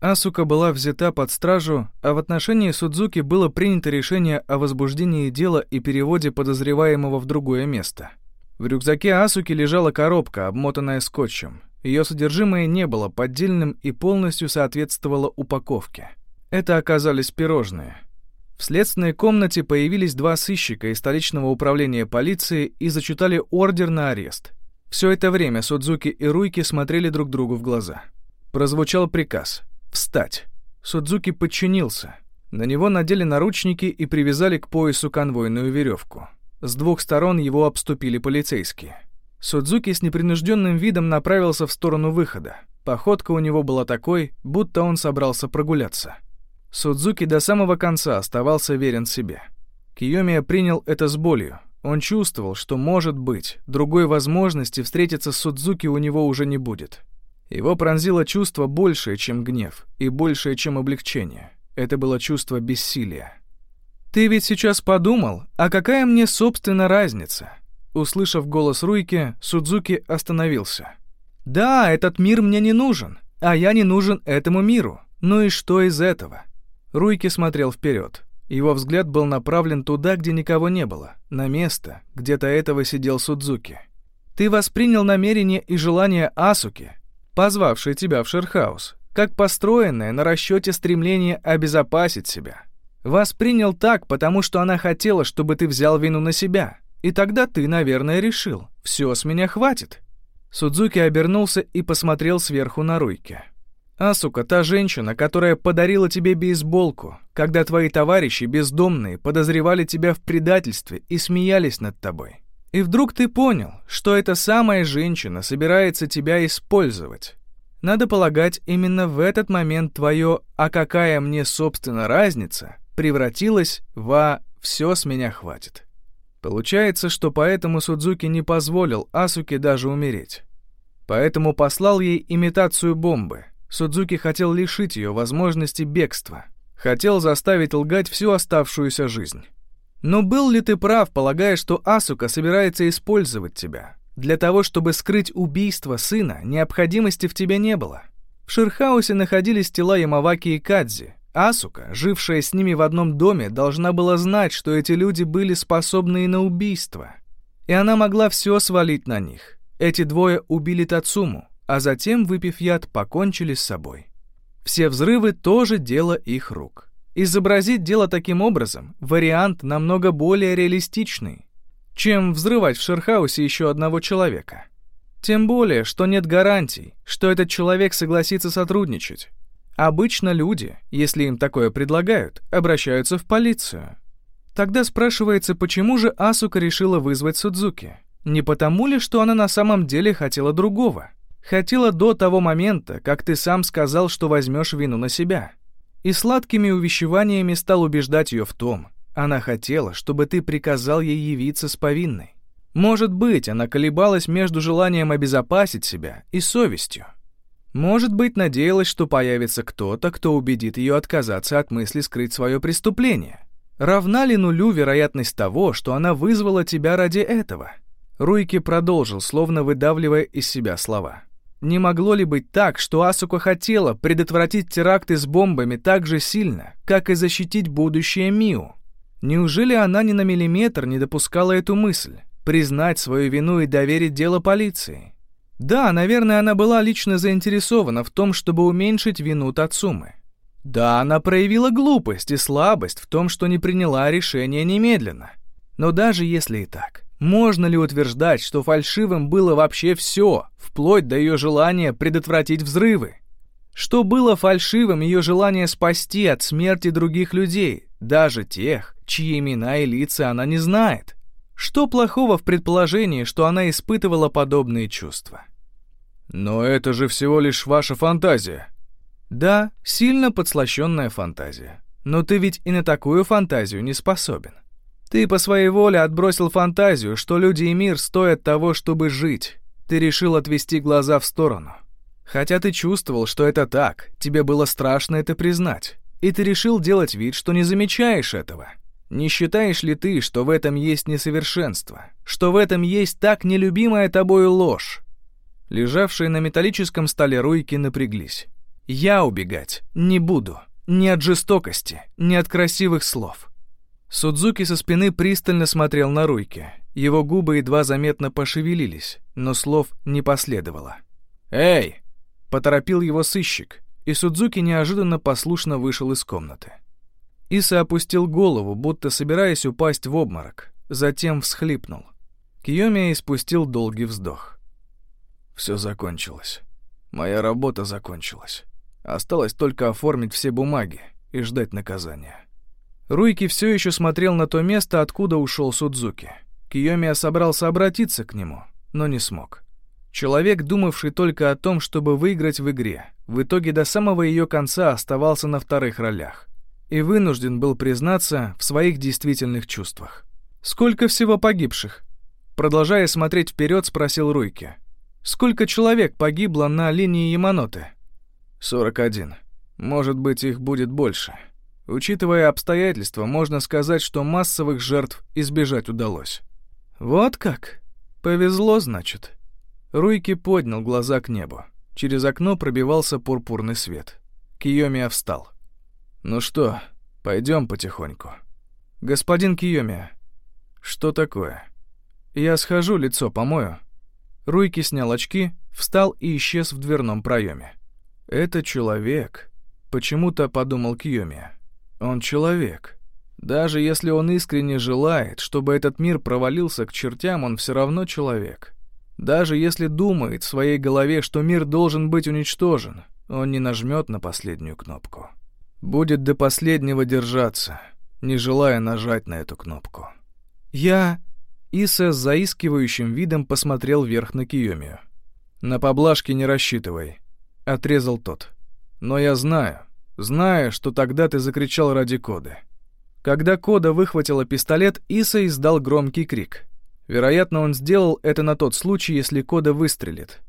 Асука была взята под стражу, а в отношении Судзуки было принято решение о возбуждении дела и переводе подозреваемого в другое место. В рюкзаке Асуки лежала коробка, обмотанная скотчем. Ее содержимое не было поддельным и полностью соответствовало упаковке. Это оказались пирожные. В следственной комнате появились два сыщика из столичного управления полиции и зачитали ордер на арест. Все это время Судзуки и Руйки смотрели друг другу в глаза. Прозвучал приказ «Встать». Судзуки подчинился. На него надели наручники и привязали к поясу конвойную веревку. С двух сторон его обступили полицейские. Судзуки с непринужденным видом направился в сторону выхода. Походка у него была такой, будто он собрался прогуляться. Судзуки до самого конца оставался верен себе. Киомия принял это с болью. Он чувствовал, что, может быть, другой возможности встретиться с Судзуки у него уже не будет. Его пронзило чувство большее, чем гнев, и большее, чем облегчение. Это было чувство бессилия. «Ты ведь сейчас подумал, а какая мне, собственно, разница?» Услышав голос Руйки, Судзуки остановился. «Да, этот мир мне не нужен, а я не нужен этому миру. Ну и что из этого?» Руйки смотрел вперед. Его взгляд был направлен туда, где никого не было, на место, где до этого сидел Судзуки. «Ты воспринял намерение и желание Асуки, позвавшей тебя в Шерхаус, как построенное на расчете стремление обезопасить себя. Воспринял так, потому что она хотела, чтобы ты взял вину на себя. И тогда ты, наверное, решил, все с меня хватит». Судзуки обернулся и посмотрел сверху на Руйки. Асука, та женщина, которая подарила тебе бейсболку, когда твои товарищи бездомные подозревали тебя в предательстве и смеялись над тобой. И вдруг ты понял, что эта самая женщина собирается тебя использовать. Надо полагать, именно в этот момент твое «а какая мне, собственно, разница» превратилось в «а все с меня хватит». Получается, что поэтому Судзуки не позволил Асуке даже умереть. Поэтому послал ей имитацию бомбы — Судзуки хотел лишить ее возможности бегства. Хотел заставить лгать всю оставшуюся жизнь. Но был ли ты прав, полагая, что Асука собирается использовать тебя? Для того, чтобы скрыть убийство сына, необходимости в тебе не было. В Ширхаусе находились тела Ямаваки и Кадзи. Асука, жившая с ними в одном доме, должна была знать, что эти люди были способны на убийство. И она могла все свалить на них. Эти двое убили Тацуму, а затем, выпив яд, покончили с собой. Все взрывы тоже дело их рук. Изобразить дело таким образом – вариант намного более реалистичный, чем взрывать в Шерхаусе еще одного человека. Тем более, что нет гарантий, что этот человек согласится сотрудничать. Обычно люди, если им такое предлагают, обращаются в полицию. Тогда спрашивается, почему же Асука решила вызвать Судзуки? Не потому ли, что она на самом деле хотела другого? Хотела до того момента, как ты сам сказал, что возьмешь вину на себя. И сладкими увещеваниями стал убеждать ее в том. Она хотела, чтобы ты приказал ей явиться с повинной. Может быть, она колебалась между желанием обезопасить себя и совестью. Может быть, надеялась, что появится кто-то, кто убедит ее отказаться от мысли скрыть свое преступление. Равна ли нулю вероятность того, что она вызвала тебя ради этого? Руйки продолжил, словно выдавливая из себя слова. Не могло ли быть так, что Асука хотела предотвратить теракты с бомбами так же сильно, как и защитить будущее Миу? Неужели она ни на миллиметр не допускала эту мысль, признать свою вину и доверить дело полиции? Да, наверное, она была лично заинтересована в том, чтобы уменьшить вину Тацумы. Да, она проявила глупость и слабость в том, что не приняла решение немедленно. Но даже если и так, можно ли утверждать, что фальшивым было вообще все, вплоть до ее желания предотвратить взрывы? Что было фальшивым ее желание спасти от смерти других людей, даже тех, чьи имена и лица она не знает? Что плохого в предположении, что она испытывала подобные чувства? Но это же всего лишь ваша фантазия. Да, сильно подслащенная фантазия. Но ты ведь и на такую фантазию не способен. Ты по своей воле отбросил фантазию, что люди и мир стоят того, чтобы жить. Ты решил отвести глаза в сторону. Хотя ты чувствовал, что это так, тебе было страшно это признать. И ты решил делать вид, что не замечаешь этого. Не считаешь ли ты, что в этом есть несовершенство? Что в этом есть так нелюбимая тобою ложь? Лежавшие на металлическом столе руйки напряглись. Я убегать не буду. Ни от жестокости, ни от красивых слов. Судзуки со спины пристально смотрел на Руйки. Его губы едва заметно пошевелились, но слов не последовало. «Эй!» — поторопил его сыщик, и Судзуки неожиданно послушно вышел из комнаты. Иса опустил голову, будто собираясь упасть в обморок, затем всхлипнул. Киоми испустил долгий вздох. «Все закончилось. Моя работа закончилась. Осталось только оформить все бумаги и ждать наказания». Руйки все еще смотрел на то место, откуда ушел Судзуки. Киомия собрался обратиться к нему, но не смог. Человек, думавший только о том, чтобы выиграть в игре, в итоге до самого ее конца оставался на вторых ролях и вынужден был признаться в своих действительных чувствах. «Сколько всего погибших?» Продолжая смотреть вперед, спросил Руйки. «Сколько человек погибло на линии Яманоты?» «Сорок один. Может быть, их будет больше». Учитывая обстоятельства, можно сказать, что массовых жертв избежать удалось. Вот как? Повезло, значит. Руйки поднял глаза к небу. Через окно пробивался пурпурный свет. Киомия встал. «Ну что, пойдем потихоньку». «Господин Киомия, что такое?» «Я схожу, лицо помою». Руйки снял очки, встал и исчез в дверном проеме. «Это человек», — почему-то подумал Киомия. Он человек. Даже если он искренне желает, чтобы этот мир провалился к чертям, он все равно человек. Даже если думает в своей голове, что мир должен быть уничтожен, он не нажмет на последнюю кнопку. Будет до последнего держаться, не желая нажать на эту кнопку. Я... Иса с заискивающим видом посмотрел вверх на Киомию. «На поблажки не рассчитывай», — отрезал тот. «Но я знаю, зная, что тогда ты закричал ради Коды. Когда Кода выхватила пистолет, Иса издал громкий крик. Вероятно, он сделал это на тот случай, если Кода выстрелит.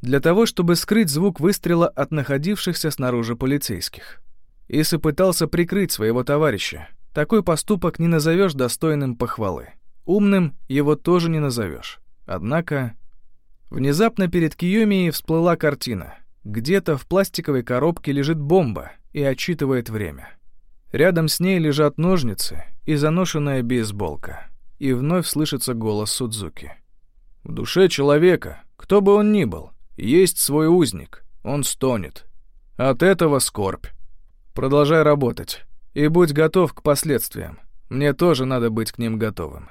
Для того, чтобы скрыть звук выстрела от находившихся снаружи полицейских. Иса пытался прикрыть своего товарища. Такой поступок не назовешь достойным похвалы. Умным его тоже не назовешь. Однако... Внезапно перед Киомией всплыла картина. Где-то в пластиковой коробке лежит бомба, и отчитывает время. Рядом с ней лежат ножницы и заношенная бейсболка. И вновь слышится голос Судзуки. В душе человека, кто бы он ни был, есть свой узник, он стонет. От этого скорбь. Продолжай работать и будь готов к последствиям. Мне тоже надо быть к ним готовым.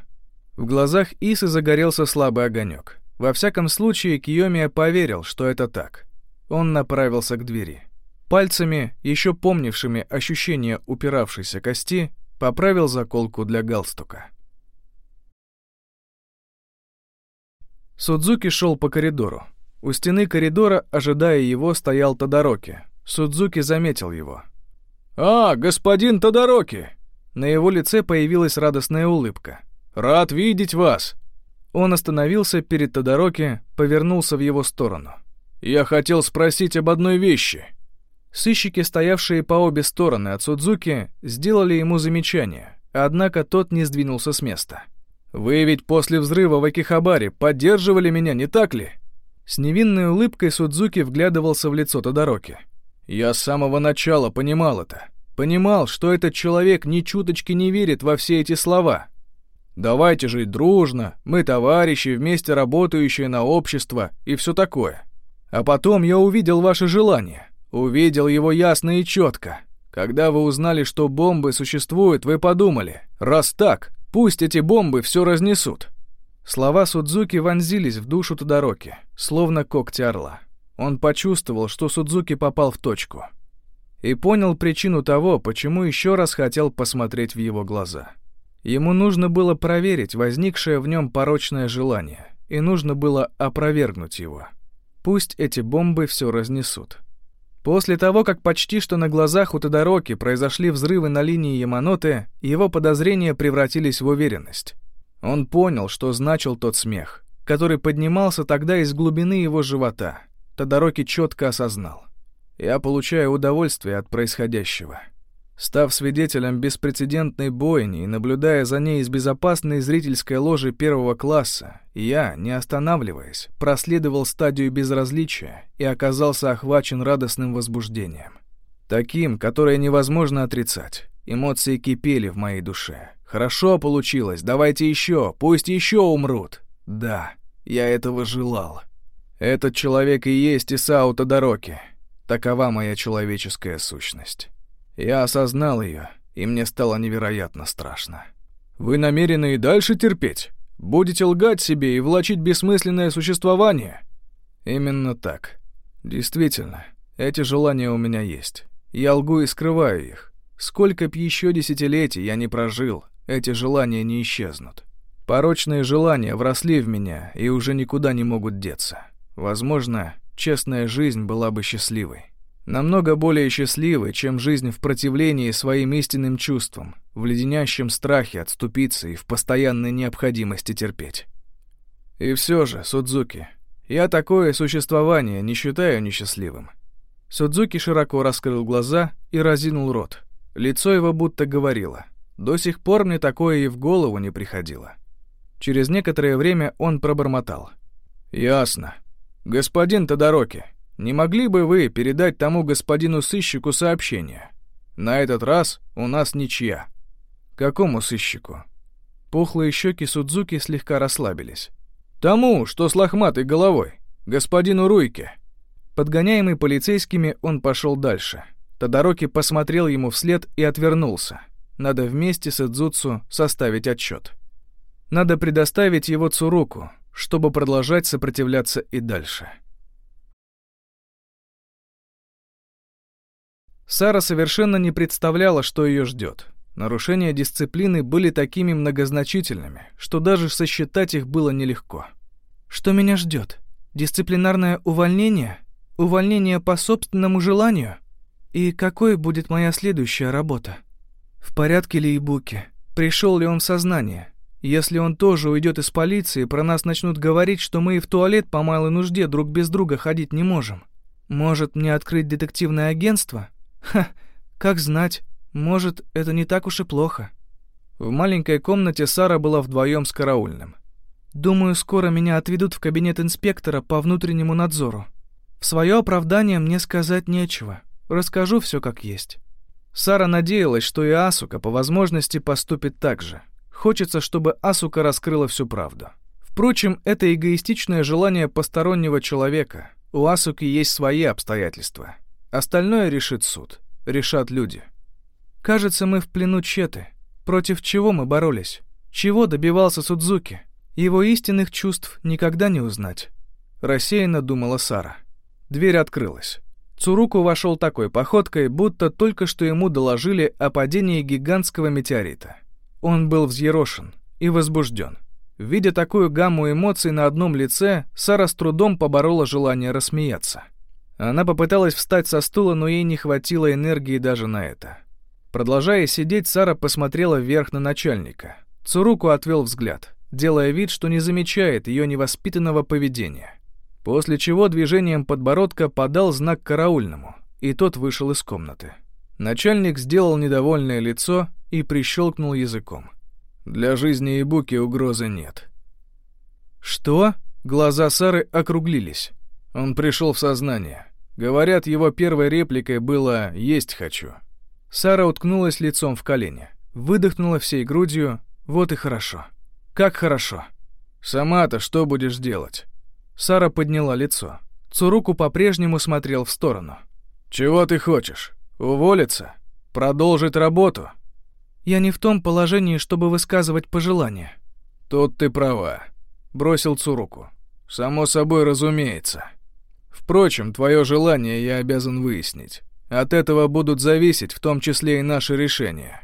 В глазах Исы загорелся слабый огонек. Во всяком случае, Киомия поверил, что это так. Он направился к двери. Пальцами, еще помнившими ощущение упиравшейся кости, поправил заколку для галстука. Судзуки шел по коридору. У стены коридора, ожидая его, стоял Тодороки. Судзуки заметил его. «А, господин Тодороки!» На его лице появилась радостная улыбка. «Рад видеть вас!» Он остановился перед Тодороки, повернулся в его сторону. «Я хотел спросить об одной вещи. Сыщики, стоявшие по обе стороны от Судзуки, сделали ему замечание, однако тот не сдвинулся с места. «Вы ведь после взрыва в Акихабаре поддерживали меня, не так ли?» С невинной улыбкой Судзуки вглядывался в лицо Тодороки. «Я с самого начала понимал это. Понимал, что этот человек ни чуточки не верит во все эти слова. Давайте жить дружно, мы товарищи, вместе работающие на общество и все такое. А потом я увидел ваше желание. Увидел его ясно и четко. Когда вы узнали, что бомбы существуют, вы подумали, раз так, пусть эти бомбы все разнесут. Слова Судзуки вонзились в душу Тодороки, словно когти орла. Он почувствовал, что Судзуки попал в точку. И понял причину того, почему еще раз хотел посмотреть в его глаза. Ему нужно было проверить возникшее в нем порочное желание, и нужно было опровергнуть его. Пусть эти бомбы все разнесут. После того, как почти что на глазах у Тодороки произошли взрывы на линии Яманоте, его подозрения превратились в уверенность. Он понял, что значил тот смех, который поднимался тогда из глубины его живота. Тодороки четко осознал. «Я получаю удовольствие от происходящего». Став свидетелем беспрецедентной бойни и наблюдая за ней из безопасной зрительской ложи первого класса, я, не останавливаясь, проследовал стадию безразличия и оказался охвачен радостным возбуждением. Таким, которое невозможно отрицать. Эмоции кипели в моей душе. Хорошо получилось, давайте еще, пусть еще умрут. Да, я этого желал. Этот человек и есть Исау Тодороки. Такова моя человеческая сущность. Я осознал ее, и мне стало невероятно страшно. «Вы намерены и дальше терпеть? Будете лгать себе и влачить бессмысленное существование?» «Именно так. Действительно, эти желания у меня есть. Я лгу и скрываю их. Сколько б еще десятилетий я не прожил, эти желания не исчезнут. Порочные желания вросли в меня и уже никуда не могут деться. Возможно, честная жизнь была бы счастливой. Намного более счастливой, чем жизнь в противлении своим истинным чувствам, в леденящем страхе отступиться и в постоянной необходимости терпеть. И все же, Судзуки, я такое существование не считаю несчастливым. Судзуки широко раскрыл глаза и разинул рот. Лицо его будто говорило. До сих пор мне такое и в голову не приходило. Через некоторое время он пробормотал. «Ясно. Господин Тодороки, не могли бы вы передать тому господину сыщику сообщение? На этот раз у нас ничья. Какому сыщику? Пухлые щеки Судзуки слегка расслабились. Тому, что с лохматой головой, господину Руйке. Подгоняемый полицейскими, он пошел дальше. Тодороки посмотрел ему вслед и отвернулся. Надо вместе с Эдзуцу составить отчет. Надо предоставить его Цуруку, чтобы продолжать сопротивляться и дальше. Сара совершенно не представляла, что ее ждет. Нарушения дисциплины были такими многозначительными, что даже сосчитать их было нелегко. «Что меня ждет? Дисциплинарное увольнение? Увольнение по собственному желанию? И какой будет моя следующая работа? В порядке ли Ибуки? Пришел ли он в сознание? Если он тоже уйдет из полиции, про нас начнут говорить, что мы и в туалет по малой нужде друг без друга ходить не можем. Может, мне открыть детективное агентство? Ха, как знать, может, это не так уж и плохо. В маленькой комнате Сара была вдвоем с караульным. Думаю, скоро меня отведут в кабинет инспектора по внутреннему надзору. В свое оправдание мне сказать нечего. Расскажу все как есть. Сара надеялась, что и Асука по возможности поступит так же. Хочется, чтобы Асука раскрыла всю правду. Впрочем, это эгоистичное желание постороннего человека. У Асуки есть свои обстоятельства. Остальное решит суд, решат люди. Кажется, мы в плену Четы. Против чего мы боролись? Чего добивался Судзуки? Его истинных чувств никогда не узнать. Рассеянно думала Сара. Дверь открылась. Цуруку вошел такой походкой, будто только что ему доложили о падении гигантского метеорита. Он был взъерошен и возбужден. Видя такую гамму эмоций на одном лице, Сара с трудом поборола желание рассмеяться. Она попыталась встать со стула, но ей не хватило энергии даже на это. Продолжая сидеть, Сара посмотрела вверх на начальника. Цуруку отвел взгляд, делая вид, что не замечает ее невоспитанного поведения. После чего движением подбородка подал знак караульному, и тот вышел из комнаты. Начальник сделал недовольное лицо и прищелкнул языком. Для жизни и буки угрозы нет. «Что?» Глаза Сары округлились. Он пришел в сознание. Говорят, его первой репликой было «есть хочу». Сара уткнулась лицом в колени, выдохнула всей грудью «вот и хорошо». «Как хорошо». «Сама-то что будешь делать?» Сара подняла лицо. Цуруку по-прежнему смотрел в сторону. «Чего ты хочешь? Уволиться? Продолжить работу?» «Я не в том положении, чтобы высказывать пожелания». «Тут ты права», — бросил Цуруку. «Само собой разумеется». Впрочем, твое желание я обязан выяснить. От этого будут зависеть в том числе и наши решения».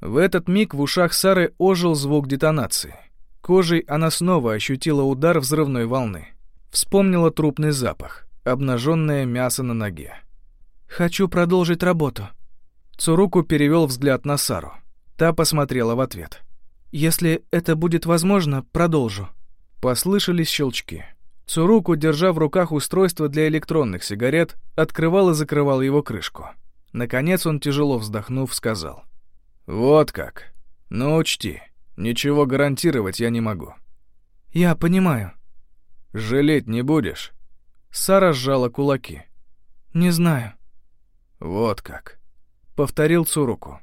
В этот миг в ушах Сары ожил звук детонации. Кожей она снова ощутила удар взрывной волны. Вспомнила трупный запах, обнаженное мясо на ноге. «Хочу продолжить работу». Цуруку перевел взгляд на Сару. Та посмотрела в ответ. «Если это будет возможно, продолжу». Послышались щелчки. Цуруку, держа в руках устройство для электронных сигарет, открывал и закрывал его крышку. Наконец он, тяжело вздохнув, сказал. «Вот как. Ну, учти, ничего гарантировать я не могу». «Я понимаю». «Жалеть не будешь?» Сара сжала кулаки. «Не знаю». «Вот как», — повторил Цуруку.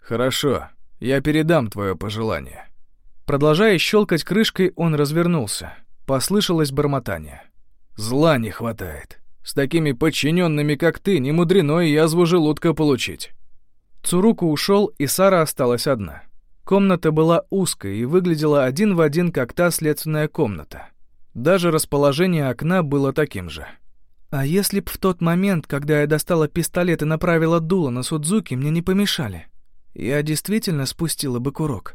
«Хорошо, я передам твое пожелание». Продолжая щелкать крышкой, он развернулся. Послышалось бормотание. «Зла не хватает. С такими подчиненными, как ты, не мудрено и язву желудка получить». Цуруку ушел, и Сара осталась одна. Комната была узкой и выглядела один в один, как та следственная комната. Даже расположение окна было таким же. А если б в тот момент, когда я достала пистолет и направила дуло на Судзуки, мне не помешали? Я действительно спустила бы курок.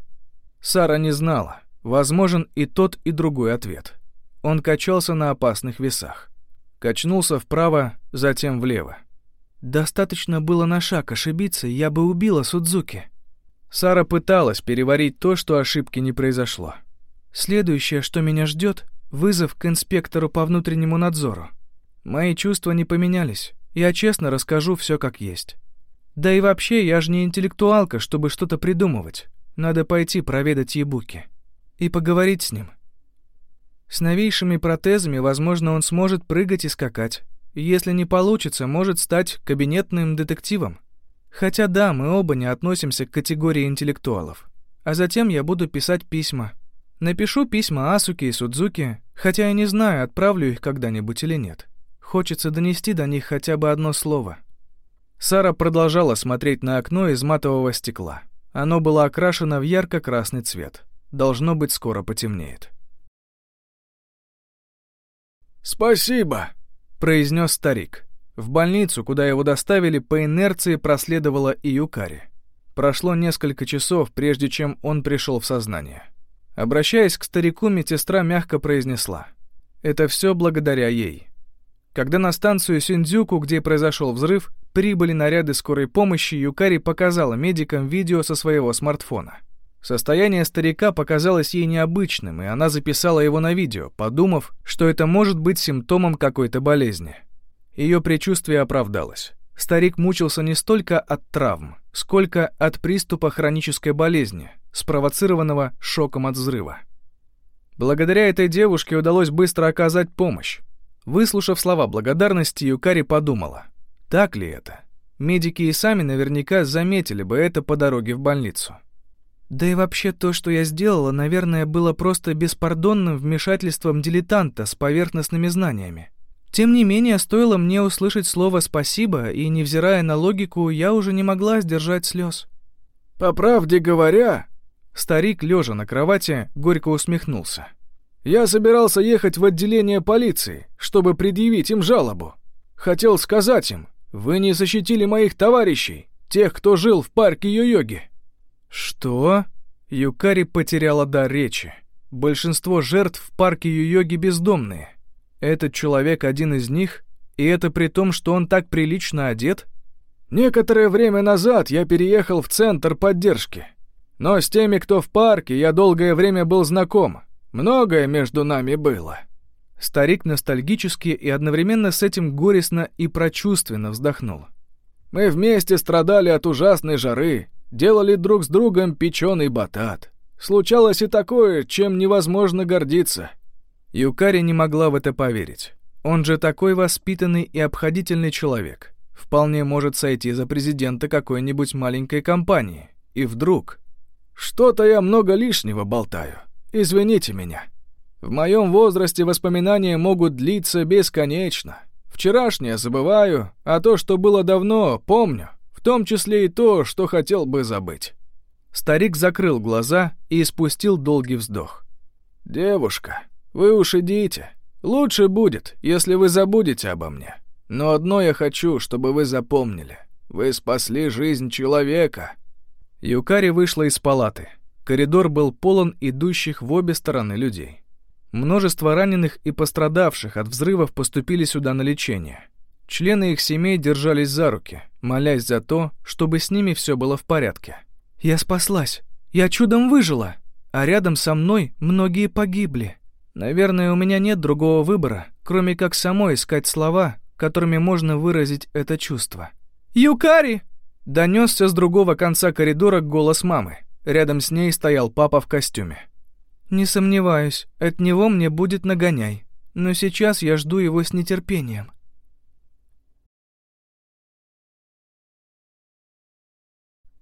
Сара не знала. Возможен и тот, и другой ответ. Он качался на опасных весах. Качнулся вправо, затем влево. Достаточно было на шаг ошибиться, я бы убила Судзуки. Сара пыталась переварить то, что ошибки не произошло. Следующее, что меня ждет, вызов к инспектору по внутреннему надзору. Мои чувства не поменялись. Я честно расскажу все как есть. Да и вообще, я же не интеллектуалка, чтобы что-то придумывать. Надо пойти проведать Ебуки. И поговорить с ним. С новейшими протезами, возможно, он сможет прыгать и скакать. Если не получится, может стать кабинетным детективом. Хотя да, мы оба не относимся к категории интеллектуалов. А затем я буду писать письма. Напишу письма Асуке и Судзуки, хотя я не знаю, отправлю их когда-нибудь или нет. Хочется донести до них хотя бы одно слово. Сара продолжала смотреть на окно из матового стекла. Оно было окрашено в ярко-красный цвет. Должно быть, скоро потемнеет. «Спасибо», — произнес старик. В больницу, куда его доставили, по инерции проследовала и Юкари. Прошло несколько часов, прежде чем он пришел в сознание. Обращаясь к старику, медсестра мягко произнесла. «Это все благодаря ей». Когда на станцию Синдзюку, где произошел взрыв, прибыли наряды скорой помощи, Юкари показала медикам видео со своего смартфона. Состояние старика показалось ей необычным, и она записала его на видео, подумав, что это может быть симптомом какой-то болезни. Ее предчувствие оправдалось. Старик мучился не столько от травм, сколько от приступа хронической болезни, спровоцированного шоком от взрыва. Благодаря этой девушке удалось быстро оказать помощь. Выслушав слова благодарности, Юкари подумала, так ли это? Медики и сами наверняка заметили бы это по дороге в больницу. Да и вообще то, что я сделала, наверное, было просто беспардонным вмешательством дилетанта с поверхностными знаниями. Тем не менее, стоило мне услышать слово «спасибо», и, невзирая на логику, я уже не могла сдержать слез. «По правде говоря...» Старик, лежа на кровати, горько усмехнулся. «Я собирался ехать в отделение полиции, чтобы предъявить им жалобу. Хотел сказать им, вы не защитили моих товарищей, тех, кто жил в парке Йо-Йоги». «Что?» Юкари потеряла дар речи. Большинство жертв в парке Йо-Йоги бездомные. Этот человек один из них, и это при том, что он так прилично одет? Некоторое время назад я переехал в центр поддержки. Но с теми, кто в парке, я долгое время был знаком. Многое между нами было. Старик ностальгически и одновременно с этим горестно и прочувственно вздохнул. Мы вместе страдали от ужасной жары, делали друг с другом печеный батат. Случалось и такое, чем невозможно гордиться. Юкари не могла в это поверить. Он же такой воспитанный и обходительный человек. Вполне может сойти за президента какой-нибудь маленькой компании. И вдруг... Что-то я много лишнего болтаю. Извините меня. В моем возрасте воспоминания могут длиться бесконечно. Вчерашнее забываю, а то, что было давно, помню. В том числе и то, что хотел бы забыть. Старик закрыл глаза и испустил долгий вздох. «Девушка, вы уж идите. Лучше будет, если вы забудете обо мне. Но одно я хочу, чтобы вы запомнили. Вы спасли жизнь человека». Юкари вышла из палаты. Коридор был полон идущих в обе стороны людей. Множество раненых и пострадавших от взрывов поступили сюда на лечение. Члены их семей держались за руки, молясь за то, чтобы с ними все было в порядке. «Я спаслась! Я чудом выжила! А рядом со мной многие погибли!» Наверное, у меня нет другого выбора, кроме как самой искать слова, которыми можно выразить это чувство. Юкари!» Донесся с другого конца коридора голос мамы. Рядом с ней стоял папа в костюме. «Не сомневаюсь, от него мне будет нагоняй. Но сейчас я жду его с нетерпением».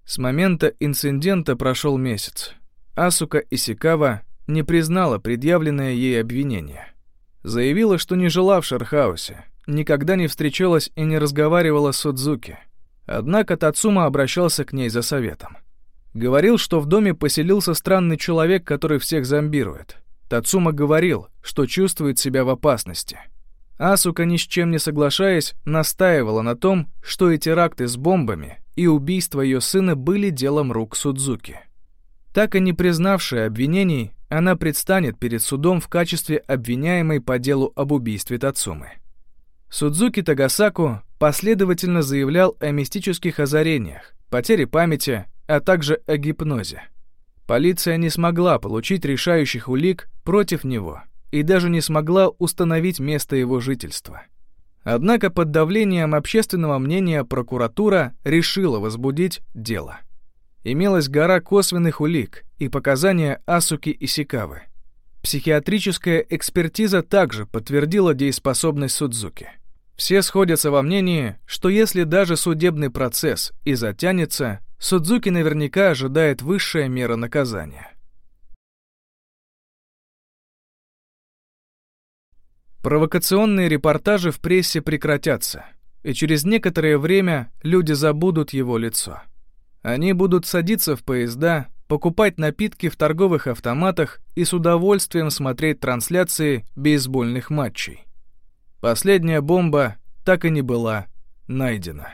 С момента инцидента прошел месяц. Асука Исикава не признала предъявленное ей обвинение. Заявила, что не жила в Шархаусе, никогда не встречалась и не разговаривала с Судзуки. Однако Тацума обращался к ней за советом. Говорил, что в доме поселился странный человек, который всех зомбирует. Тацума говорил, что чувствует себя в опасности. Асука, ни с чем не соглашаясь, настаивала на том, что эти теракты с бомбами и убийство ее сына были делом рук Судзуки. Так и не признавшая обвинений, она предстанет перед судом в качестве обвиняемой по делу об убийстве Тацумы. Судзуки Тагасаку последовательно заявлял о мистических озарениях, потере памяти, а также о гипнозе. Полиция не смогла получить решающих улик против него и даже не смогла установить место его жительства. Однако под давлением общественного мнения прокуратура решила возбудить дело имелась гора косвенных улик и показания Асуки и Сикавы. Психиатрическая экспертиза также подтвердила дееспособность Судзуки. Все сходятся во мнении, что если даже судебный процесс и затянется, Судзуки наверняка ожидает высшая мера наказания. Провокационные репортажи в прессе прекратятся, и через некоторое время люди забудут его лицо. Они будут садиться в поезда, покупать напитки в торговых автоматах и с удовольствием смотреть трансляции бейсбольных матчей. Последняя бомба так и не была найдена.